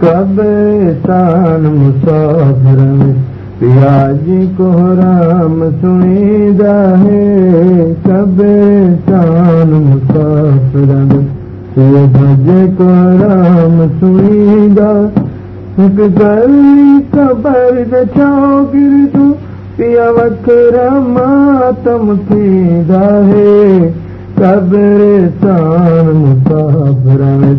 કબેશાન મુસાફર પિયાજી કો રામ સુનીદા હે કબેશાન મુસાફર પિયાજી કો રામ સુનીદા સુખ સરી ખબર લતા ઓ ગિરધુ પિયાવક્કે રામા તમ સેદા હે પ્રબેશાન કા ભરણ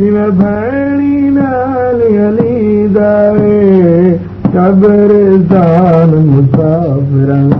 भी न मुसर